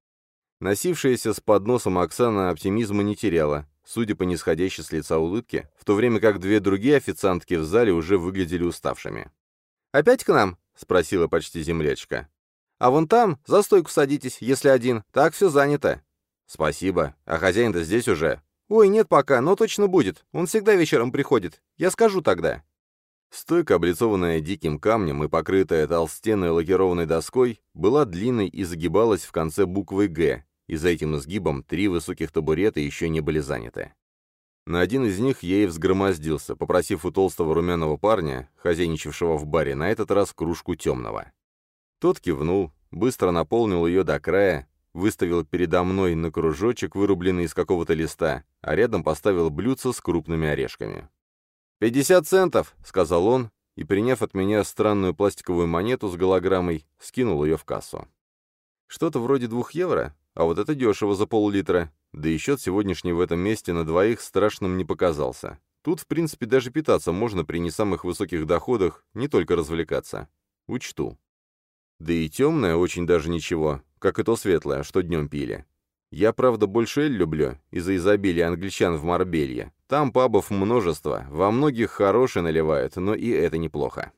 Speaker 1: Носившаяся с подносом Оксана оптимизма не теряла, судя по нисходящей с лица улыбке, в то время как две другие официантки в зале уже выглядели уставшими. «Опять к нам?» — спросила почти землячка. «А вон там, за стойку садитесь, если один, так все занято». «Спасибо. А хозяин-то здесь уже?» «Ой, нет пока, но точно будет. Он всегда вечером приходит. Я скажу тогда». Стойка, облицованная диким камнем и покрытая толстенной лакированной доской, была длинной и загибалась в конце буквы «Г», и за этим изгибом три высоких табурета еще не были заняты. На один из них я и взгромоздился, попросив у толстого румяного парня, хозяйничавшего в баре, на этот раз кружку темного. Тот кивнул, быстро наполнил ее до края, выставил передо мной на кружочек, вырубленный из какого-то листа, а рядом поставил блюдце с крупными орешками. «Пятьдесят центов!» — сказал он, и, приняв от меня странную пластиковую монету с голограммой, скинул ее в кассу. Что-то вроде двух евро, а вот это дешево за пол-литра. Да и счет сегодняшний в этом месте на двоих страшным не показался. Тут, в принципе, даже питаться можно при не самых высоких доходах, не только развлекаться. Учту. Да и темное очень даже ничего, как и то светлое, что днем пили. Я, правда, больше эль люблю, из-за изобилия англичан в Марбелье. Там пабов множество, во многих хорошие наливают, но и это неплохо.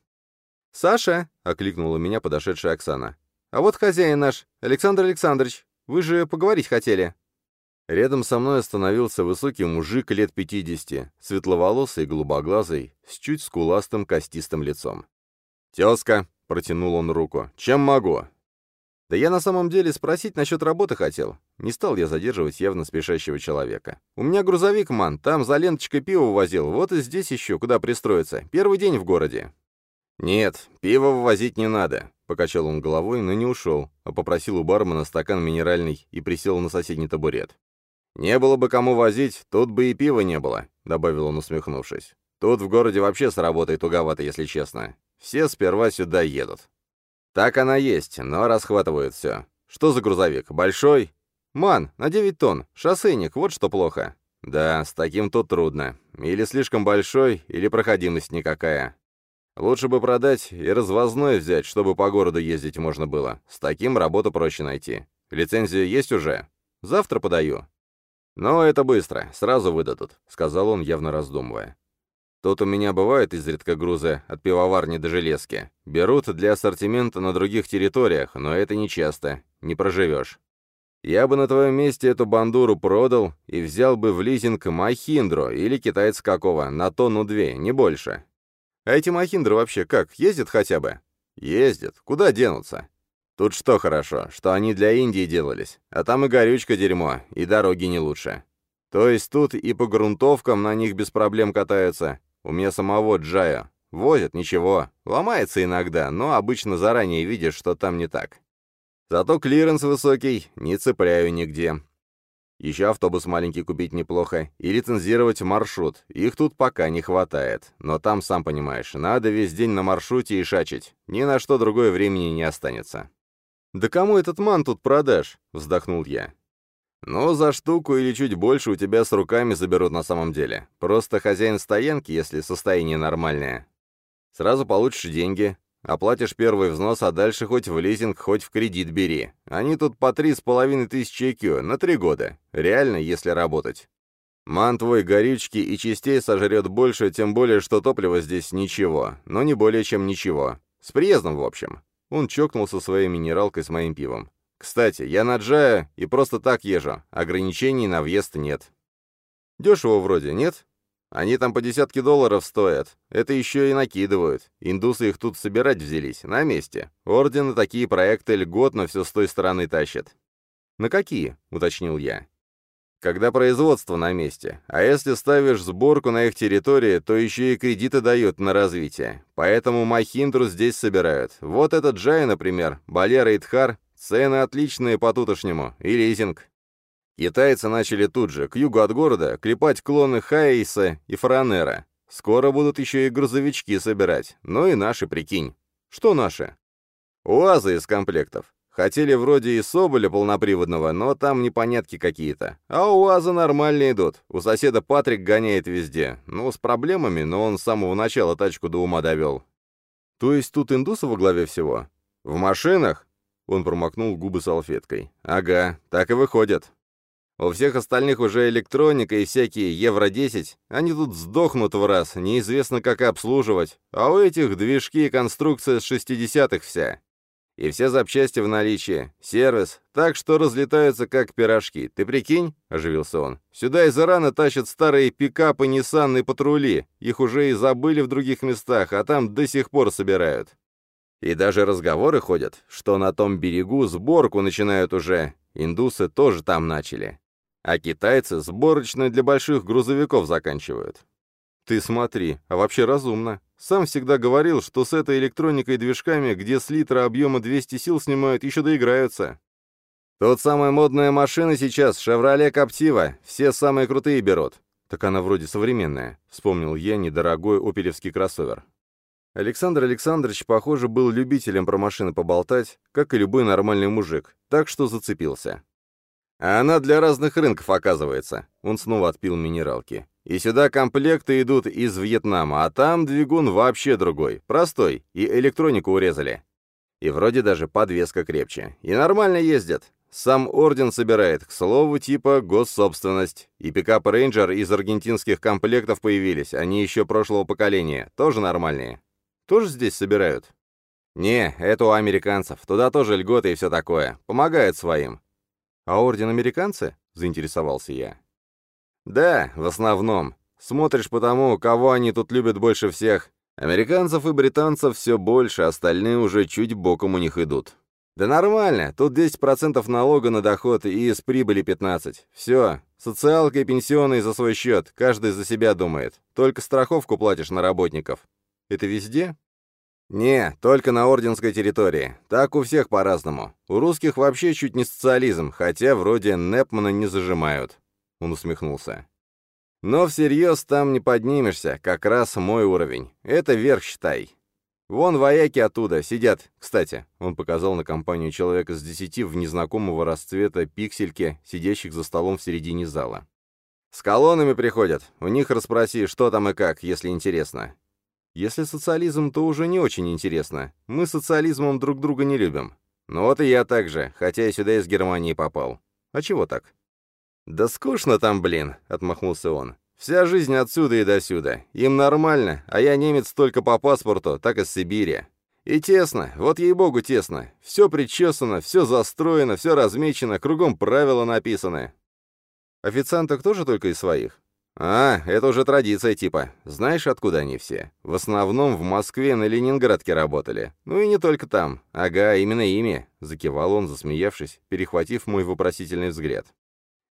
Speaker 1: «Саша!» — окликнула меня подошедшая Оксана. «А вот хозяин наш, Александр Александрович. Вы же поговорить хотели». Рядом со мной остановился высокий мужик лет пятидесяти, светловолосый, голубоглазый, с чуть скуластым костистым лицом. «Тезка!» — протянул он руку. «Чем могу?» «Да я на самом деле спросить насчет работы хотел. Не стал я задерживать явно спешащего человека. У меня грузовик, ман, там за ленточкой пиво возил, вот и здесь еще, куда пристроиться. Первый день в городе». «Нет, пиво вывозить не надо. Покачал он головой, но не ушел, а попросил у бармена стакан минеральный и присел на соседний табурет. «Не было бы кому возить, тут бы и пива не было», — добавил он, усмехнувшись. «Тут в городе вообще с работой туговато, если честно. Все сперва сюда едут». «Так она есть, но расхватывают все. Что за грузовик? Большой?» «Ман, на 9 тонн. Шоссейник, вот что плохо». «Да, с таким тут трудно. Или слишком большой, или проходимость никакая. Лучше бы продать и развозной взять, чтобы по городу ездить можно было. С таким работу проще найти. Лицензия есть уже? Завтра подаю. Но это быстро, сразу выдадут, сказал он, явно раздумывая. Тут у меня бывают изредка грузы от пивоварни до железки. Берут для ассортимента на других территориях, но это не часто, не проживешь. Я бы на твоем месте эту бандуру продал и взял бы в лизинг Махиндру или китайца какого, на тонну-две, не больше. А эти махиндры вообще как, ездят хотя бы? Ездят. Куда денутся? Тут что хорошо, что они для Индии делались, а там и горючка дерьмо, и дороги не лучше. То есть тут и по грунтовкам на них без проблем катаются. У меня самого Джая. Возят, ничего. Ломается иногда, но обычно заранее видишь, что там не так. Зато клиренс высокий, не цепляю нигде. Еще автобус маленький купить неплохо. И лицензировать маршрут. Их тут пока не хватает. Но там, сам понимаешь, надо весь день на маршруте ишачить. Ни на что другое времени не останется. «Да кому этот MAN тут продашь?» — вздохнул я. «Ну, за штуку или чуть больше у тебя с руками заберут на самом деле. Просто хозяин стоянки, если состояние нормальное. Сразу получишь деньги, оплатишь первый взнос, а дальше хоть в лизинг, хоть в кредит бери. Они тут по три с половиной тысячи IQ на три года. Реально, если работать. Ман твой горючки и частей сожрет больше, тем более, что топливо здесь ничего, но не более чем ничего. С приездом, в общем». Он чокнулся своей минералкой с моим пивом. Кстати, я на Джая и просто так езжу, ограничений на въезд нет. Дешево вроде, нет? Они там по десятке долларов стоят. Это еще и накидывают. Индусы их тут собирать взялись, на месте. Ордены такие проекты льготно все с той стороны тащат. «На какие?» — уточнил я. «Когда производство на месте. А если ставишь сборку на их территории, то еще и кредиты дают на развитие. Поэтому Махиндру здесь собирают. Вот этот Джай, например, Балера и Тхар Цены отличные по-тутошнему, и лизинг. Китайцы начали тут же, к югу от города, клепать клоны Хайса и Фаранера. Скоро будут еще и грузовички собирать. Ну и наши, прикинь. Что наши? УАЗы из комплектов. Хотели вроде и Соболя полноприводного, но там непонятки какие-то. А УАЗы нормально идут. У соседа Патрик гоняет везде. Ну, с проблемами, но он с самого начала тачку до ума довел. То есть тут индусы во главе всего? В машинах? Он промокнул губы салфеткой. «Ага, так и выходят. У всех остальных уже электроника и всякие Евро-10. Они тут сдохнут в раз, неизвестно как обслуживать. А у этих движки и конструкция с 60-х вся. И все запчасти в наличии, сервис, так что разлетаются как пирожки. Ты прикинь?» — оживился он. «Сюда из Ирана тащат старые пикапы, Nissan и патрули. Их уже и забыли в других местах, а там до сих пор собирают. И даже разговоры ходят, что на том берегу сборку начинают уже. Индусы тоже там начали. А китайцы сборочные для больших грузовиков заканчивают. Ты смотри, а вообще разумно. Сам всегда говорил, что с этой электроникой и движками, где с литра объема 200 сил снимают, еще доиграются. Тут самая модная машина сейчас, «Шевроле Коптива», все самые крутые берут. Так она вроде современная, вспомнил я недорогой опелевский кроссовер. Александр Александрович, похоже, был любителем про машины поболтать, как и любой нормальный мужик, так что зацепился. А она для разных рынков, оказывается. Он снова отпил минералки. И сюда комплекты идут из Вьетнама, а там двигун вообще другой, простой, и электронику урезали. И вроде даже подвеска крепче. И нормально ездят. Сам орден собирает, к слову, типа госсобственность. И пикап Рейнджер из аргентинских комплектов появились, они еще прошлого поколения, тоже нормальные. Тоже здесь собирают? Не, это у американцев. Туда тоже льготы и все такое. Помогают своим. А орден американцы? Заинтересовался я. Да, в основном. Смотришь по тому, кого они тут любят больше всех. Американцев и британцев все больше, остальные уже чуть боком у них идут. Да нормально, тут 10% налога на доход и из прибыли 15%. Все, социалка и пенсионные за свой счет, каждый за себя думает. Только страховку платишь на работников. Это везде? Не, только на орденской территории. Так у всех по-разному. У русских вообще чуть не социализм, хотя вроде Непмана не зажимают. Он усмехнулся. Но всерьез там не поднимешься, как раз мой уровень. Это верх, считай. Вон вояки оттуда сидят. Кстати, он показал на компанию человека с десяти в незнакомого расцвета пиксельке, сидящих за столом в середине зала. С колоннами приходят. У них расспроси, что там и как, если интересно. Если социализм, то уже не очень интересно. Мы социализмом друг друга не любим. Ну вот и я так же, хотя я сюда из Германии попал. А чего так? Да скучно там, блин, отмахнулся он. Вся жизнь отсюда и досюда. Им нормально, а я немец только по паспорту, так из Сибири. И тесно, вот ей-богу тесно. Все причесано, все застроено, все размечено, кругом правила написаны. Официанток тоже только из своих? «А, это уже традиция типа. Знаешь, откуда они все? В основном в Москве на Ленинградке работали. Ну и не только там. Ага, именно ими», — закивал он, засмеявшись, перехватив мой вопросительный взгляд.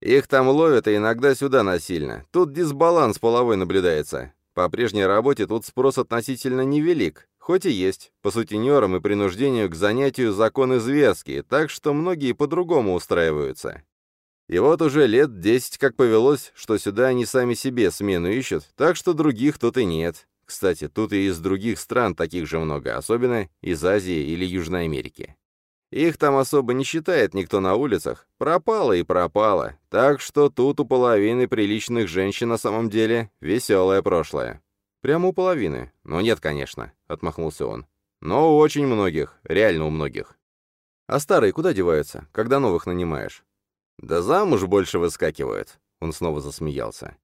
Speaker 1: «Их там ловят и иногда сюда насильно. Тут дисбаланс половой наблюдается. По прежней работе тут спрос относительно невелик, хоть и есть. По сутенерам и принуждению к занятию законы зверские, так что многие по-другому устраиваются. И вот уже лет десять как повелось, что сюда они сами себе смену ищут, так что других тут и нет. Кстати, тут и из других стран таких же много, особенно из Азии или Южной Америки. Их там особо не считает никто на улицах. Пропало и пропало. Так что тут у половины приличных женщин на самом деле веселое прошлое. Прямо у половины. Ну нет, конечно, отмахнулся он. Но у очень многих, реально у многих. А старые куда деваются, когда новых нанимаешь? Да замуж больше выскакивают. Он снова засмеялся.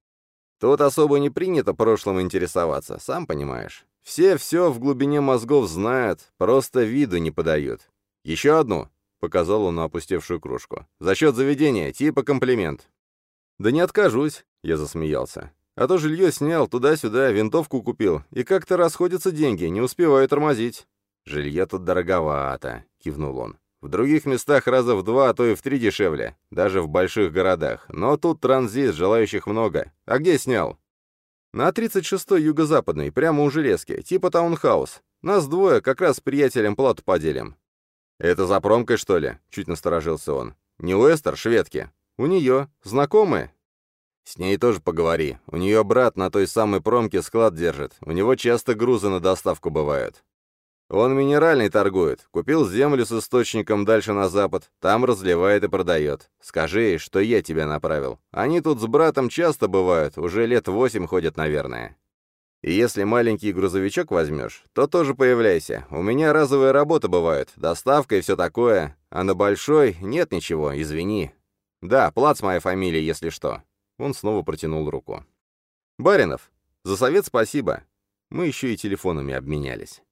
Speaker 1: Тут особо не принято прошлым интересоваться, сам понимаешь. Все все в глубине мозгов знают, просто виду не подают. Еще одну, — показал он на опустевшую кружку. «За счет заведения, типа комплимент». «Да не откажусь», — я засмеялся. «А то жилье снял, туда-сюда, винтовку купил, и как-то расходятся деньги, не успеваю тормозить». «Жилье тут дороговато», — кивнул он. В других местах раза в два, а то и в три дешевле, даже в больших городах. Но тут транзит, желающих много. А где снял? На 36-й юго-западной, прямо у железки, типа таунхаус. Нас двое, как раз с приятелем плату поделим. «Это за промкой, что ли?» — чуть насторожился он. «Не Уэстер, шведки?» «У нее. Знакомые?» «С ней тоже поговори. У нее брат на той самой промке склад держит. У него часто грузы на доставку бывают. Он минеральный торгует. Купил землю с источником дальше на запад. Там разливает и продает. Скажи, что я тебя направил. Они тут с братом часто бывают. Уже лет восемь ходят, наверное. И если маленький грузовичок возьмешь, то тоже появляйся. У меня разовые работы бывают. Доставка и все такое. А на большой нет ничего, извини. Да, Плац моя фамилия, если что. Он снова протянул руку. «Баринов, за совет спасибо. Мы еще и телефонами обменялись».